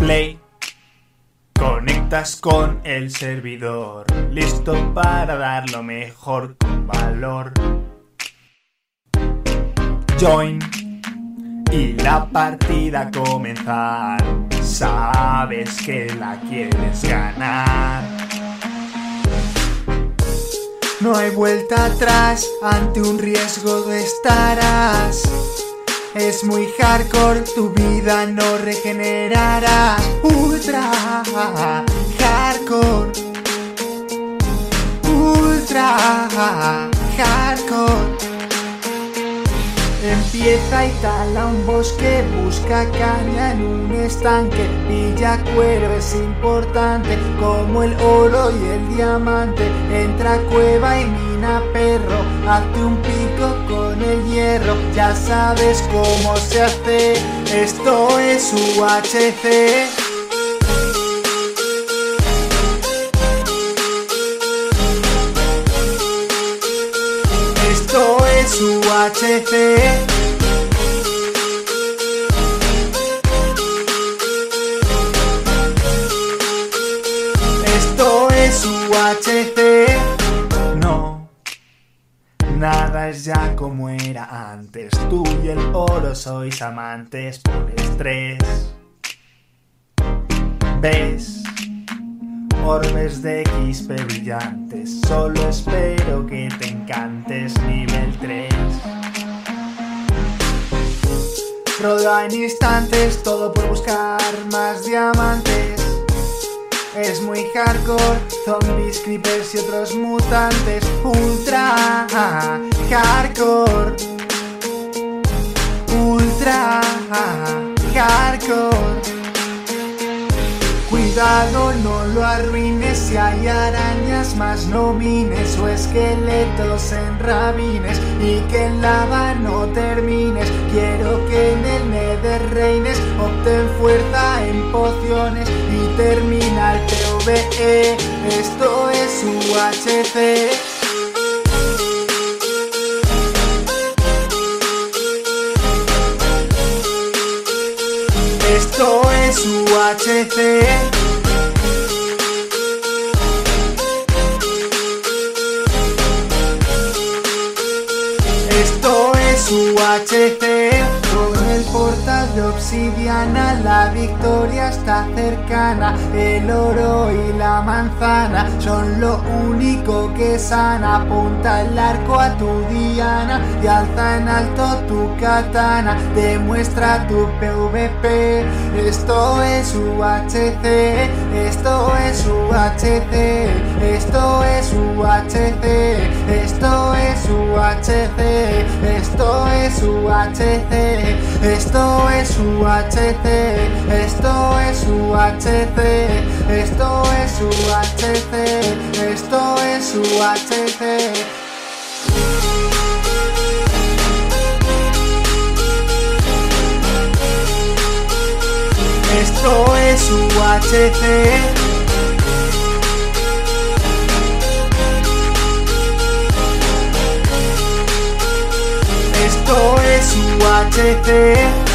Play. Conectas con el servidor, listo para dar lo mejor con valor. Join y la partida comenzar. Sabes que la quieres ganar. No hay vuelta atrás, ante un riesgo estarás. Es muy hardcore, tu vida no regenerará. Ultra hardcore. Ultra hardcore. Empieza y tala un bosque, busca caña en un estanque, pilla cuero es importante, como el oro y el diamante, entra cueva y mina perro, hazte un pico con el hierro, ya sabes cómo se hace, esto es UHC. Esto es UHC. Esto es UHC. Ya como era antes. Tú y el oro sois amantes por estrés. ¿Ves? Orbes de XP brillantes. Solo espero que te encantes nivel 3. Rodea en instantes, todo por buscar más diamantes. Es muy hardcore, zombies, creepers y otros mutantes. Ultra Ultra hardcore. Cuidado, no lo arruines si hay arañas más no mines o esqueletos en rabines y que en lava no termines. Quiero que en el nether reines, obtén fuerza en pociones y termina el PvE. Esto es UHC. Esto es UHC. Esto es UHC. De obsidiana, la victoria está cercana. El oro y la manzana son lo único que sana. Apunta el arco a tu diana y alza en alto tu katana. Demuestra tu PvP. Esto es UHC. Esto es UHC. Esto es UHC. Esto es UHC. Esto es UHC. Esto es UHC. Esto es UHC. Esto es UHC. Esto es UHC. Esto es UHC. Esto es UHC.